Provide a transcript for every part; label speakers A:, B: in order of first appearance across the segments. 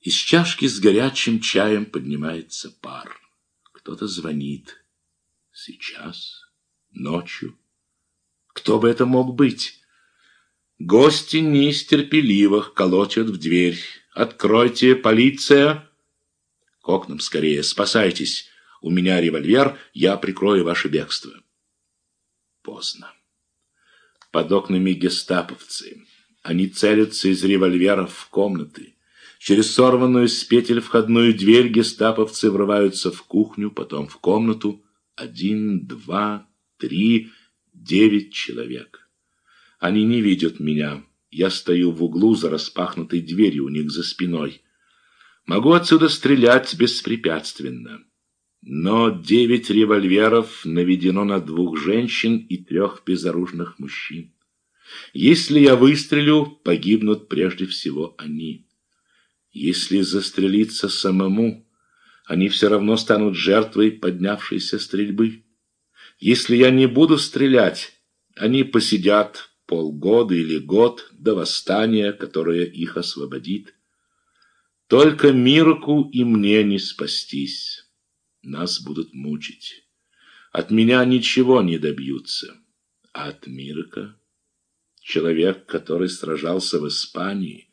A: Из чашки с горячим чаем поднимается пар. Кто-то звонит. Сейчас? Ночью? Кто бы это мог быть? Гости не колотят в дверь. «Откройте, полиция!» «К окнам скорее, спасайтесь! У меня револьвер, я прикрою ваше бегство!» Поздно. Под окнами гестаповцы. Они целятся из револьверов в комнаты. Через сорванную с петель входную дверь гестаповцы врываются в кухню, потом в комнату. Один, два, три, девять человек. Они не видят меня. Я стою в углу за распахнутой дверью у них за спиной. Могу отсюда стрелять беспрепятственно. Но девять револьверов наведено на двух женщин и трех безоружных мужчин. Если я выстрелю, погибнут прежде всего они. Если застрелиться самому, они все равно станут жертвой поднявшейся стрельбы. Если я не буду стрелять, они посидят полгода или год до восстания, которое их освободит. Только Мирку и мне не спастись. Нас будут мучить. От меня ничего не добьются. А от Мирка? Человек, который сражался в Испании,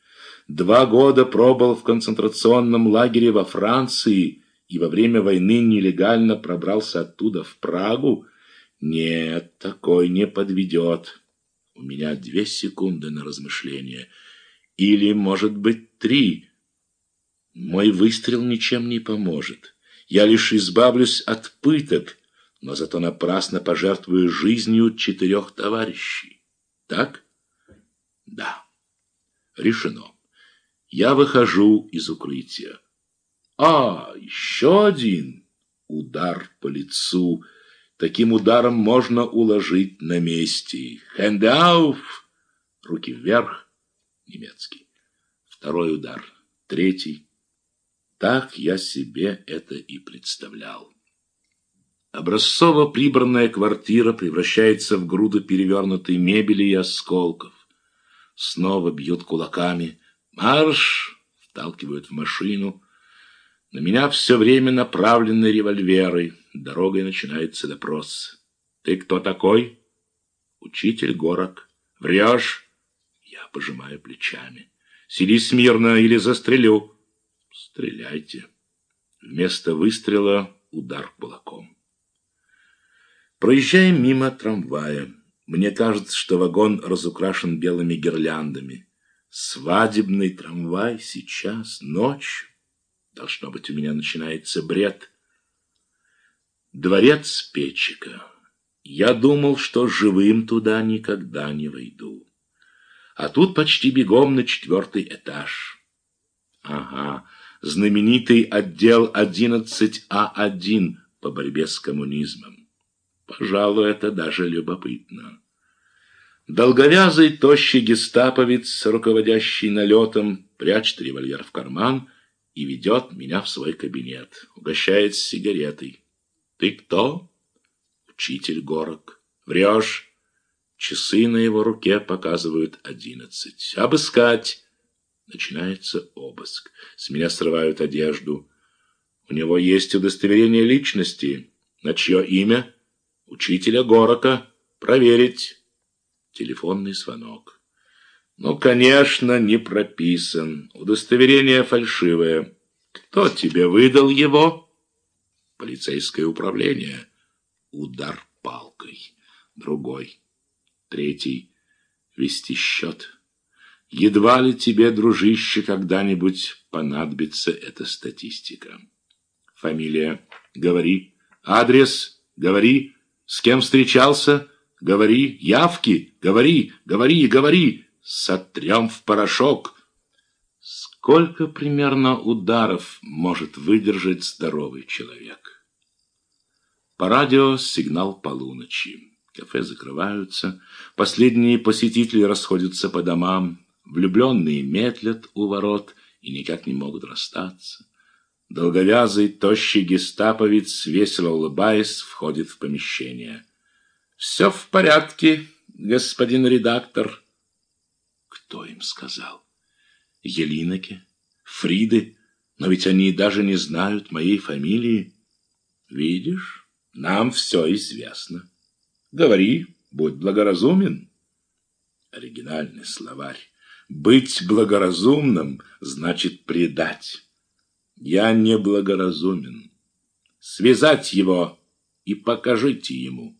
A: два года пробыл в концентрационном лагере во Франции и во время войны нелегально пробрался оттуда в Прагу, нет, такой не подведет. У меня две секунды на размышление. Или, может быть, три. Мой выстрел ничем не поможет. Я лишь избавлюсь от пыток, но зато напрасно пожертвую жизнью четырех товарищей. Так? Да. Решено. Я выхожу из укрытия. А, еще один удар по лицу. Таким ударом можно уложить на месте. Хендауф! Руки вверх. Немецкий. Второй удар. Третий. Так я себе это и представлял. Образцово прибранная квартира превращается в груду перевернутой мебели и осколков. Снова бьют кулаками. «Марш!» — вталкивают в машину. На меня все время направлены револьверы. Дорогой начинается допрос. «Ты кто такой?» «Учитель Горок». «Врешь?» Я пожимаю плечами. «Сиди смирно или застрелю». «Стреляйте». Вместо выстрела удар кулаком. Проезжаем мимо трамвая. Мне кажется, что вагон разукрашен белыми гирляндами. Свадебный трамвай сейчас, ночью. Должно быть, у меня начинается бред. Дворец Печика. Я думал, что живым туда никогда не войду. А тут почти бегом на четвертый этаж. Ага, знаменитый отдел 11А1 по борьбе с коммунизмом. Пожалуй, это даже любопытно. Долговязый, тощий гестаповец, руководящий налетом, прячет револьвер в карман и ведет меня в свой кабинет, угощает сигаретой. «Ты кто?» «Учитель горок». «Врешь?» Часы на его руке показывают одиннадцать. «Обыскать!» Начинается обыск. С меня срывают одежду. У него есть удостоверение личности. На чье имя? Учителя Горока. Проверить. Телефонный звонок. Ну, конечно, не прописан. Удостоверение фальшивое. Кто тебе выдал его? Полицейское управление. Удар палкой. Другой. Третий. Вести счет. Едва ли тебе, дружище, когда-нибудь понадобится эта статистика. Фамилия. Говори. Адрес. Говори. С кем встречался? Говори. Явки. Говори. Говори. Говори. Сотрем в порошок. Сколько примерно ударов может выдержать здоровый человек? По радио сигнал полуночи. Кафе закрываются, последние посетители расходятся по домам, влюбленные медлят у ворот и никак не могут расстаться. Долговязый, тощий гестаповец, весело улыбаясь, входит в помещение. «Все в порядке, господин редактор». Кто им сказал? Елиноке, Фриды, Но ведь они даже не знают моей фамилии. Видишь, нам все известно. Говори, будь благоразумен. Оригинальный словарь. Быть благоразумным значит предать. Я не благоразумен. Связать его и покажите ему.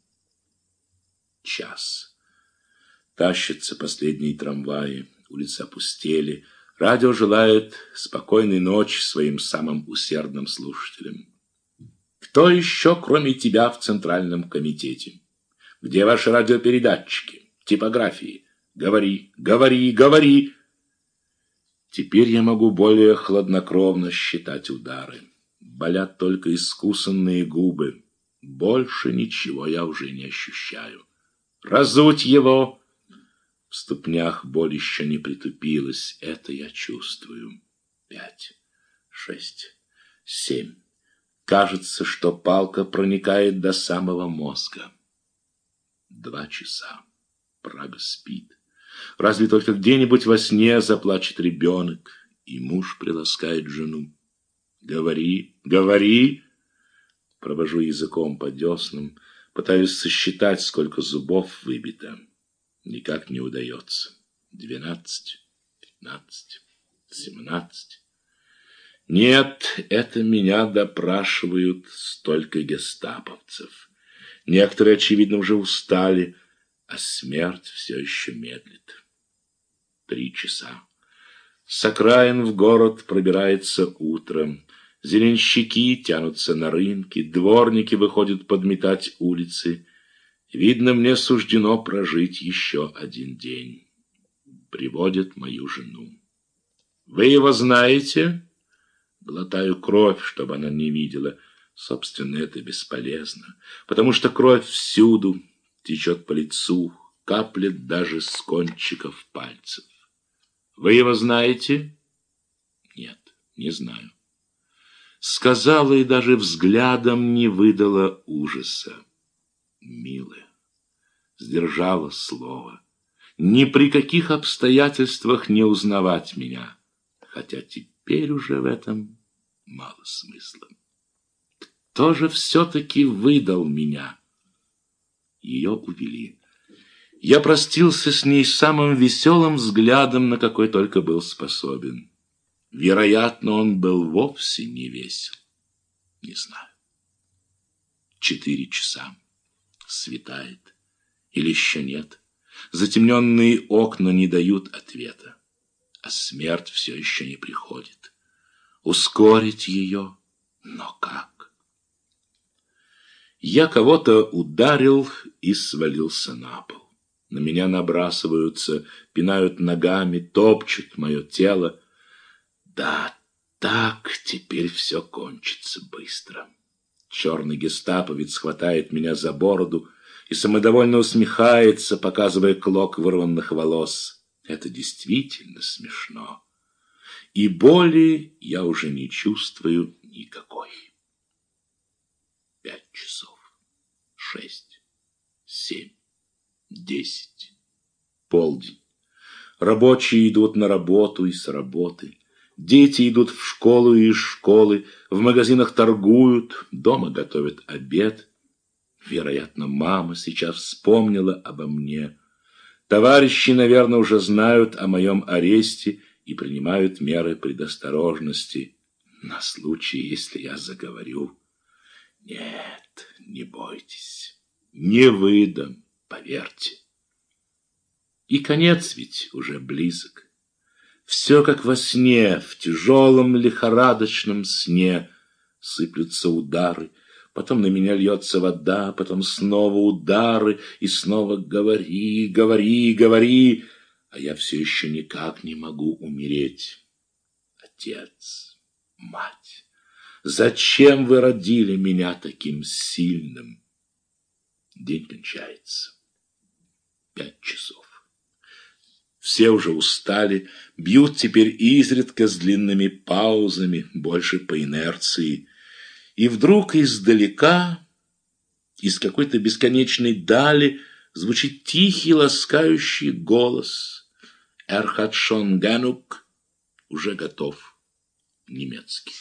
A: Час. Тащатся последние трамваи, улицы опустели. Радио желает спокойной ночи своим самым усердным слушателям. Кто еще, кроме тебя, в Центральном комитете? Где ваши радиопередатчики, типографии? Говори, говори, говори. Теперь я могу более хладнокровно считать удары. Болят только искусанные губы. Больше ничего я уже не ощущаю. Разуть его! В ступнях боль еще не притупилась. Это я чувствую. Пять, шесть, семь. Кажется, что палка проникает до самого мозга. Два часа. Прага спит. Разве только где-нибудь во сне заплачет ребенок, и муж приласкает жену. Говори, говори. Провожу языком по деснам, пытаюсь сосчитать, сколько зубов выбито. Никак не удается. Двенадцать, пятнадцать, семнадцать. Нет, это меня допрашивают столько гестаповцев. Некоторые, очевидно, уже устали, а смерть все еще медлит. Три часа. С окраин в город пробирается утром. Зеленщики тянутся на рынки, дворники выходят подметать улицы. Видно, мне суждено прожить еще один день. Приводят мою жену. Вы его знаете? Глотаю кровь, чтобы она не видела. Собственно, это бесполезно, потому что кровь всюду течет по лицу, каплет даже с кончиков пальцев. Вы его знаете? Нет, не знаю. Сказала и даже взглядом не выдала ужаса. Милая, сдержала слово. Ни при каких обстоятельствах не узнавать меня, хотя теперь уже в этом мало смысла. Кто же все-таки выдал меня? Ее увели. Я простился с ней самым веселым взглядом, на какой только был способен. Вероятно, он был вовсе не весел. Не знаю. Четыре часа. Светает. Или еще нет. Затемненные окна не дают ответа. А смерть все еще не приходит. Ускорить ее? Но как? Я кого-то ударил и свалился на пол. На меня набрасываются, пинают ногами, топчут мое тело. Да, так теперь все кончится быстро. Черный гестаповец хватает меня за бороду и самодовольно усмехается, показывая клок вырванных волос. Это действительно смешно. И боли я уже не чувствую никакой пять часов, шесть, семь, десять, полдень. Рабочие идут на работу и с работы. Дети идут в школу и из школы, в магазинах торгуют, дома готовят обед. Вероятно, мама сейчас вспомнила обо мне. Товарищи, наверное, уже знают о моем аресте и принимают меры предосторожности на случай, если я заговорю. Нет, не бойтесь, не выдам, поверьте. И конец ведь уже близок. Все как во сне, в тяжелом лихорадочном сне сыплются удары, потом на меня льется вода, потом снова удары, и снова говори, говори, говори, а я все еще никак не могу умереть. Отец, мать. Зачем вы родили меня таким сильным? День кончается. Пять часов. Все уже устали, бьют теперь изредка с длинными паузами, больше по инерции. И вдруг издалека, из какой-то бесконечной дали, звучит тихий, ласкающий голос. Эрхат Шон Ганук уже готов. немецкий.